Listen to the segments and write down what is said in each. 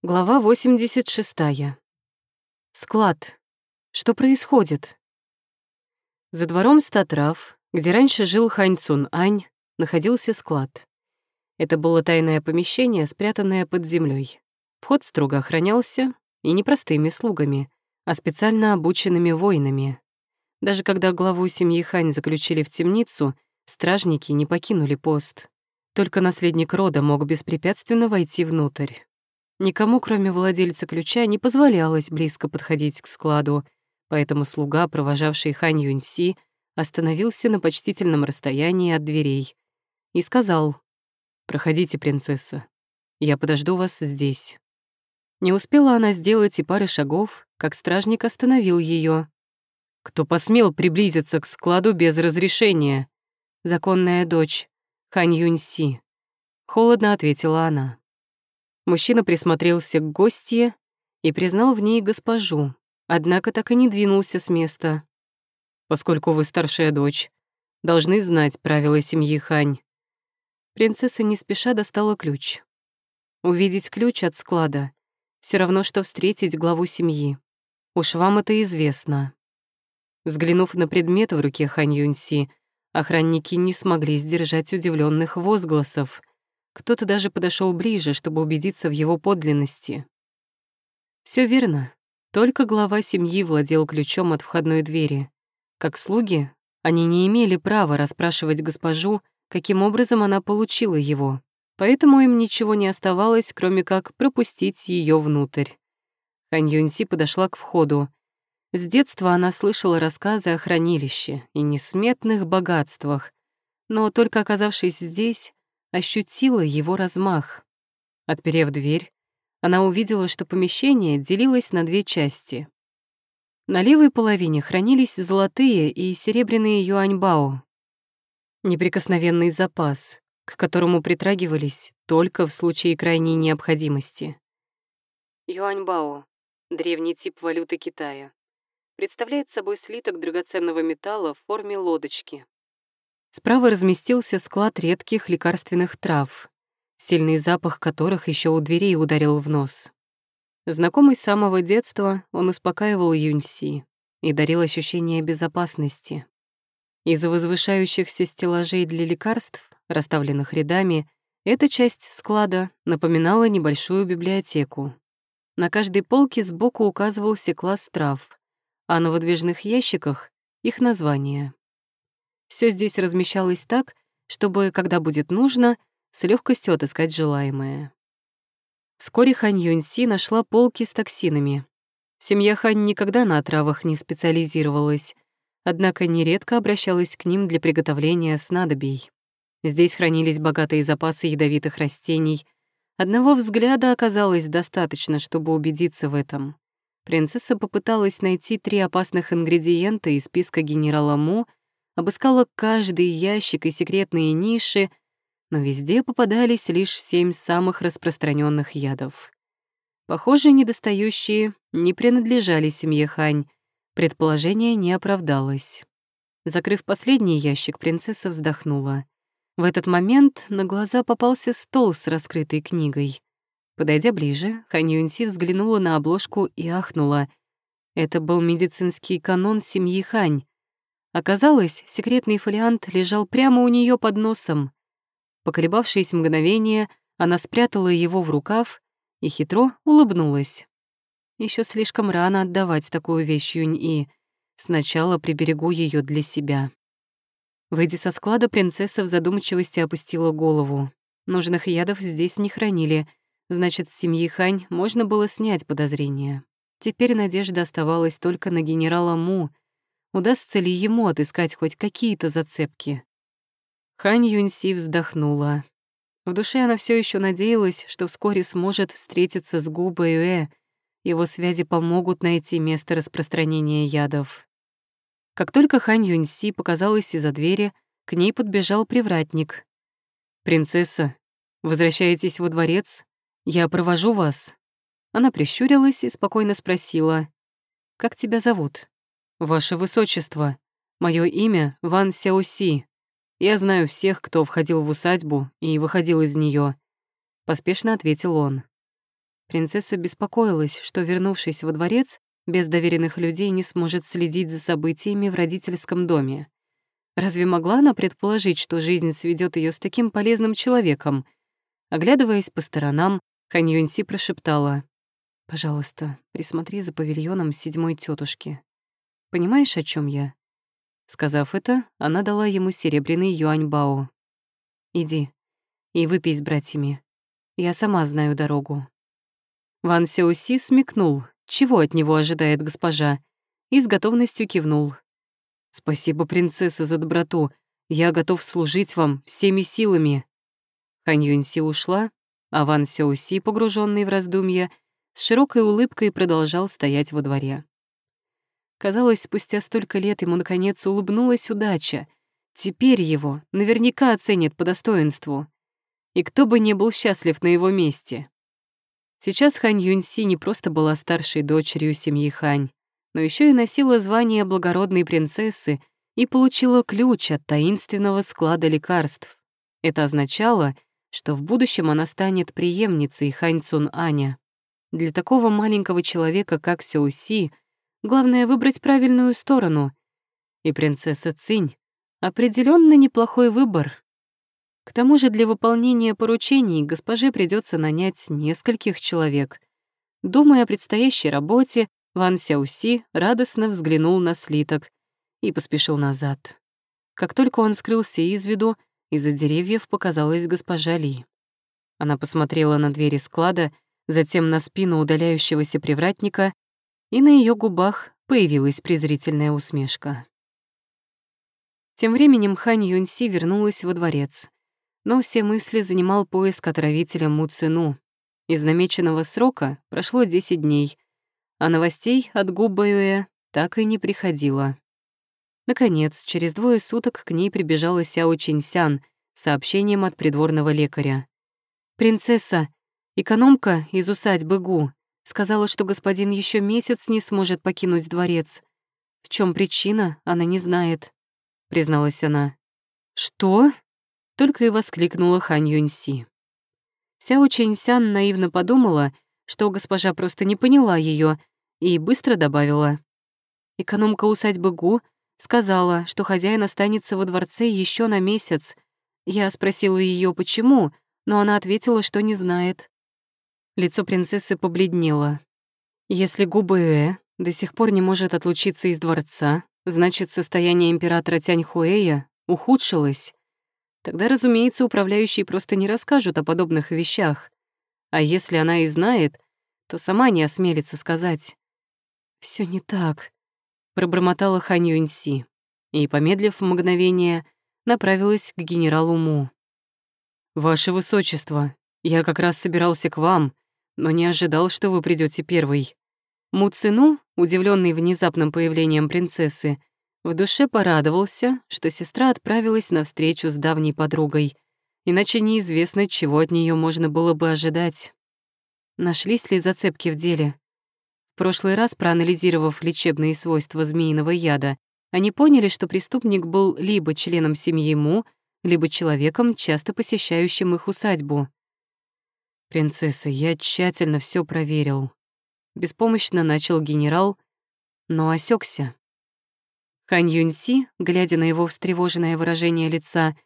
Глава 86. Склад. Что происходит? За двором статрав, где раньше жил Хань Цун Ань, находился склад. Это было тайное помещение, спрятанное под землей. Вход строго охранялся, и не простыми слугами, а специально обученными воинами. Даже когда главу семьи Хань заключили в темницу, стражники не покинули пост. Только наследник рода мог беспрепятственно войти внутрь. Никому, кроме владельца ключа, не позволялось близко подходить к складу, поэтому слуга, провожавший Хань Юньси, остановился на почтительном расстоянии от дверей и сказал «Проходите, принцесса, я подожду вас здесь». Не успела она сделать и пары шагов, как стражник остановил ее. «Кто посмел приблизиться к складу без разрешения?» «Законная дочь, Хань Юньси», — холодно ответила она. Мужчина присмотрелся к гостье и признал в ней госпожу, однако так и не двинулся с места. «Поскольку вы старшая дочь, должны знать правила семьи Хань». Принцесса не спеша достала ключ. Увидеть ключ от склада — все равно, что встретить главу семьи. Уж вам это известно. Взглянув на предмет в руке Хань Юньси, охранники не смогли сдержать удивленных возгласов — кто-то даже подошел ближе, чтобы убедиться в его подлинности. Все верно. Только глава семьи владел ключом от входной двери. Как слуги, они не имели права расспрашивать госпожу, каким образом она получила его, поэтому им ничего не оставалось, кроме как пропустить ее внутрь. Хань Юньси подошла к входу. С детства она слышала рассказы о хранилище и несметных богатствах, но только оказавшись здесь, ощутила его размах. Отперев дверь, она увидела, что помещение делилось на две части. На левой половине хранились золотые и серебряные юаньбао. Неприкосновенный запас, к которому притрагивались только в случае крайней необходимости. Юаньбао — древний тип валюты Китая. Представляет собой слиток драгоценного металла в форме лодочки. Справа разместился склад редких лекарственных трав, сильный запах которых еще у дверей ударил в нос. Знакомый с самого детства, он успокаивал Юньси и дарил ощущение безопасности. Из-за возвышающихся стеллажей для лекарств, расставленных рядами, эта часть склада напоминала небольшую библиотеку. На каждой полке сбоку указывался класс трав, а на выдвижных ящиках — их название. Все здесь размещалось так, чтобы, когда будет нужно, с легкостью отыскать желаемое. Вскоре Хань Юньси нашла полки с токсинами. Семья Хань никогда на отравах не специализировалась, однако нередко обращалась к ним для приготовления снадобий. Здесь хранились богатые запасы ядовитых растений. Одного взгляда оказалось достаточно, чтобы убедиться в этом. Принцесса попыталась найти три опасных ингредиента из списка генерала Му обыскала каждый ящик и секретные ниши, но везде попадались лишь семь самых распространенных ядов. Похоже, недостающие не принадлежали семье Хань, предположение не оправдалось. Закрыв последний ящик, принцесса вздохнула. В этот момент на глаза попался стол с раскрытой книгой. Подойдя ближе, Хань Юньси взглянула на обложку и ахнула. Это был медицинский канон семьи Хань. Оказалось, секретный фолиант лежал прямо у нее под носом. Поколебавшись мгновение, она спрятала его в рукав и хитро улыбнулась. Еще слишком рано отдавать такую вещь Юнь-И. Сначала приберегу ее для себя. Выйдя со склада, принцесса в задумчивости опустила голову. Нужных ядов здесь не хранили, значит, с семьи Хань можно было снять подозрения. Теперь надежда оставалась только на генерала Му — удастся ли ему отыскать хоть какие-то зацепки. Хань Юньси вздохнула. В душе она все еще надеялась, что вскоре сможет встретиться с Гу Бэюэ, его связи помогут найти место распространения ядов. Как только Хань Юньси показалась из-за двери, к ней подбежал привратник. «Принцесса, возвращаетесь во дворец? Я провожу вас». Она прищурилась и спокойно спросила, «Как тебя зовут?» «Ваше Высочество, мое имя Ван Сяоси. Я знаю всех, кто входил в усадьбу и выходил из нее. поспешно ответил он. Принцесса беспокоилась, что, вернувшись во дворец, без доверенных людей не сможет следить за событиями в родительском доме. Разве могла она предположить, что жизнь сведет ее с таким полезным человеком? Оглядываясь по сторонам, Хань Юньси прошептала. «Пожалуйста, присмотри за павильоном седьмой тетушки. Понимаешь, о чем я?» Сказав это, она дала ему серебряный юань-бао. «Иди и выпей с братьями. Я сама знаю дорогу». Ван Сяоси смекнул, чего от него ожидает госпожа, и с готовностью кивнул. «Спасибо, принцесса, за доброту. Я готов служить вам всеми силами». Хань Юньси ушла, а Ван Сяоси, погруженный в раздумья, с широкой улыбкой продолжал стоять во дворе. Казалось, спустя столько лет ему наконец улыбнулась удача. Теперь его наверняка оценят по достоинству. И кто бы не был счастлив на его месте. Сейчас Хань Юньси не просто была старшей дочерью семьи Хань, но еще и носила звание благородной принцессы и получила ключ от таинственного склада лекарств. Это означало, что в будущем она станет преемницей Хань Цун Аня. Для такого маленького человека, как Сяоси, главное — выбрать правильную сторону. И принцесса Цинь — определенно неплохой выбор. К тому же для выполнения поручений госпоже придется нанять нескольких человек. Думая о предстоящей работе, Ван Сяоси радостно взглянул на слиток и поспешил назад. Как только он скрылся из виду, из-за деревьев показалась госпожа Ли. Она посмотрела на двери склада, затем на спину удаляющегося привратника, и на ее губах появилась презрительная усмешка. Тем временем Хань Юньси вернулась во дворец, но все мысли занимал поиск отравителя Му Цину. Из намеченного срока прошло 10 дней, а новостей от губ Баюэ так и не приходило. Наконец, через двое суток к ней прибежала Сяо Чинсян с сообщением от придворного лекаря. «Принцесса, Экономка из усадьбы Гу сказала, что господин еще месяц не сможет покинуть дворец. В чем причина, она не знает, призналась она. Что? Только и воскликнула Хань Юньси. Сяо Чэньсян наивно подумала, что госпожа просто не поняла ее, и быстро добавила. Экономка усадьбы Гу сказала, что хозяин останется во дворце еще на месяц. Я спросила ее, почему, но она ответила, что не знает. Лицо принцессы побледнело. Если губы Э до сих пор не может отлучиться из дворца, значит, состояние императора Тяньхуэя ухудшилось. Тогда, разумеется, управляющие просто не расскажут о подобных вещах. А если она и знает, то сама не осмелится сказать. Все не так», — пробормотала Хань Юньси и, помедлив мгновение, направилась к генералу Му. «Ваше Высочество, я как раз собирался к вам, но не ожидал, что вы придете первый. Муцину, удивленный внезапным появлением принцессы, в душе порадовался, что сестра отправилась на встречу с давней подругой, иначе неизвестно, чего от нее можно было бы ожидать. Нашлись ли зацепки в деле? В прошлый раз, проанализировав лечебные свойства змеиного яда, они поняли, что преступник был либо членом семьи Му, либо человеком, часто посещающим их усадьбу. «Принцесса, я тщательно все проверил». Беспомощно начал генерал, но осекся. Хань Юньси, глядя на его встревоженное выражение лица,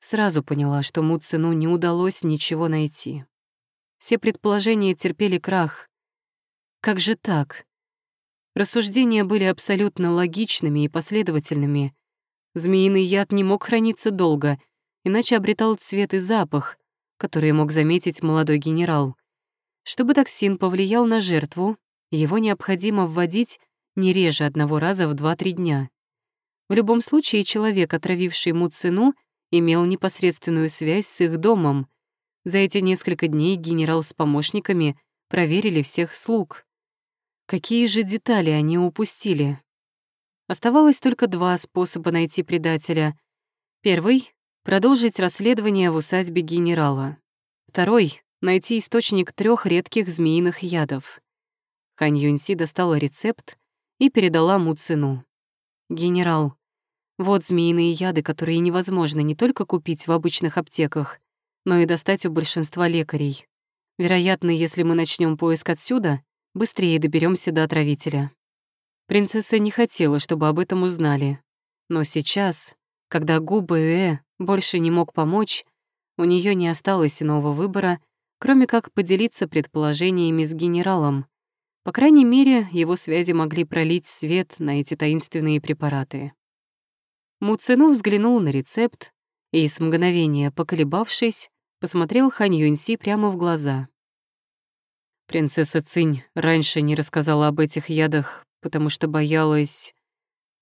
сразу поняла, что Му Цину не удалось ничего найти. Все предположения терпели крах. Как же так? Рассуждения были абсолютно логичными и последовательными. Змеиный яд не мог храниться долго, иначе обретал цвет и запах, которые мог заметить молодой генерал. Чтобы токсин повлиял на жертву, его необходимо вводить не реже одного раза в 2-3 дня. В любом случае, человек, отравивший ему цену, имел непосредственную связь с их домом. За эти несколько дней генерал с помощниками проверили всех слуг. Какие же детали они упустили? Оставалось только два способа найти предателя. Первый продолжить расследование в усадьбе генерала. Второй — найти источник трех редких змеиных ядов. Хань Юньси достала рецепт и передала Му Цину. «Генерал, вот змеиные яды, которые невозможно не только купить в обычных аптеках, но и достать у большинства лекарей. Вероятно, если мы начнем поиск отсюда, быстрее доберемся до отравителя. Принцесса не хотела, чтобы об этом узнали. Но сейчас, когда губы Э больше не мог помочь, у нее не осталось иного выбора, кроме как поделиться предположениями с генералом. По крайней мере, его связи могли пролить свет на эти таинственные препараты. Муцину взглянул на рецепт и, с мгновения поколебавшись, посмотрел Хань Юньси прямо в глаза. Принцесса Цинь раньше не рассказала об этих ядах, потому что боялась...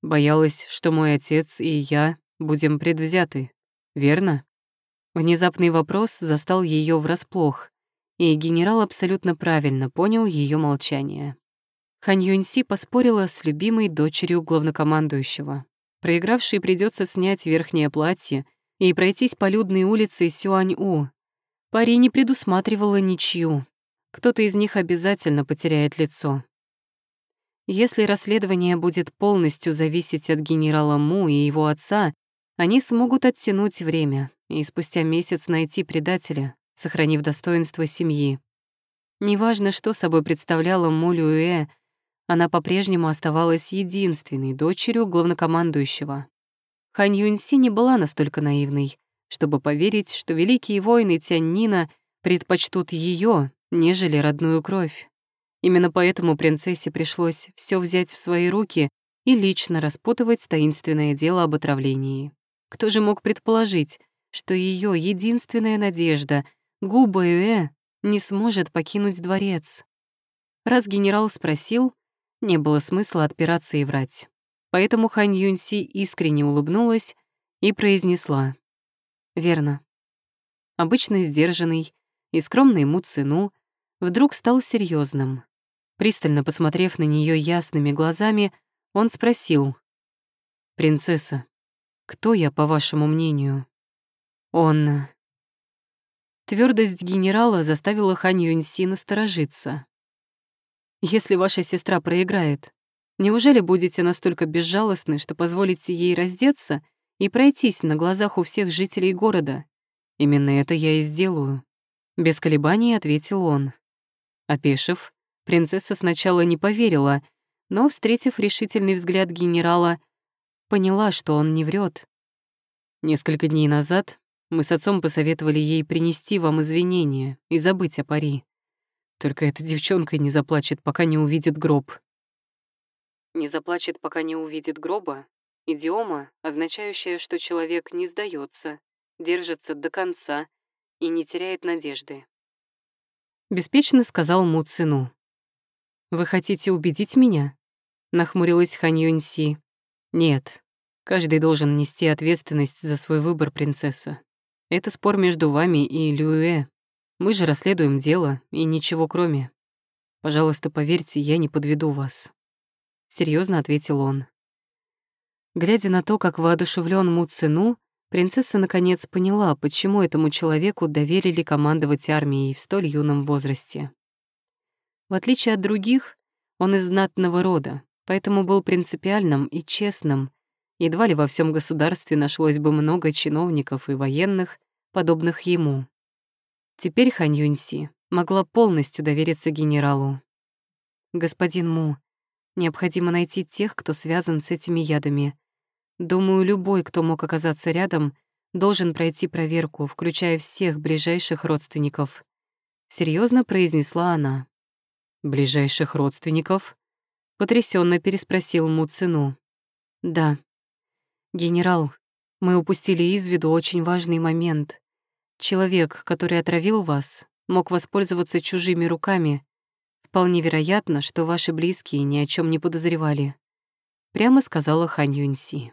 Боялась, что мой отец и я будем предвзяты, верно? Внезапный вопрос застал ее врасплох, и генерал абсолютно правильно понял ее молчание. Хань Юньси поспорила с любимой дочерью главнокомандующего. Проигравшей придется снять верхнее платье и пройтись по людной улице Сюань-У. Пари не предусматривала ничью. Кто-то из них обязательно потеряет лицо. Если расследование будет полностью зависеть от генерала Му и его отца, они смогут оттянуть время и спустя месяц найти предателя, сохранив достоинство семьи. Неважно, что собой представляла Му Люэ, она по-прежнему оставалась единственной дочерью главнокомандующего. Хань Юньси не была настолько наивной, чтобы поверить, что великие воины Тяньнина предпочтут ее, нежели родную кровь. Именно поэтому принцессе пришлось все взять в свои руки и лично распутывать таинственное дело об отравлении. Кто же мог предположить, что ее единственная надежда, Губа Юэ, не сможет покинуть дворец? Раз генерал спросил, не было смысла отпираться и врать. Поэтому Хань Юньси искренне улыбнулась и произнесла. «Верно». Обычно сдержанный и скромный ему цену вдруг стал серьезным. Пристально посмотрев на нее ясными глазами, он спросил. «Принцесса, кто я, по вашему мнению?» «Он...» Твердость генерала заставила Хань Юньси насторожиться. «Если ваша сестра проиграет, неужели будете настолько безжалостны, что позволите ей раздеться и пройтись на глазах у всех жителей города? Именно это я и сделаю», — без колебаний ответил он. Опешив, Принцесса сначала не поверила, но, встретив решительный взгляд генерала, поняла, что он не врет. Несколько дней назад мы с отцом посоветовали ей принести вам извинения и забыть о пари. Только эта девчонка не заплачет, пока не увидит гроб. Не заплачет, пока не увидит гроба. Идиома, означающая, что человек не сдается, держится до конца и не теряет надежды. Беспечно сказал Му сыну. «Вы хотите убедить меня?» — нахмурилась Хань Юньси. «Нет, каждый должен нести ответственность за свой выбор, принцесса. Это спор между вами и Люэ. Мы же расследуем дело, и ничего кроме. Пожалуйста, поверьте, я не подведу вас». Серьезно ответил он. Глядя на то, как воодушевлен Му принцесса наконец поняла, почему этому человеку доверили командовать армией в столь юном возрасте. В отличие от других, он из знатного рода, поэтому был принципиальным и честным. Едва ли во всем государстве нашлось бы много чиновников и военных, подобных ему. Теперь Хан Юньси могла полностью довериться генералу. «Господин Му, необходимо найти тех, кто связан с этими ядами. Думаю, любой, кто мог оказаться рядом, должен пройти проверку, включая всех ближайших родственников», — серьезно произнесла она. «Ближайших родственников?» — потрясенно переспросил Муцину. «Да. Генерал, мы упустили из виду очень важный момент. Человек, который отравил вас, мог воспользоваться чужими руками. Вполне вероятно, что ваши близкие ни о чем не подозревали», — прямо сказала Хань Юньси.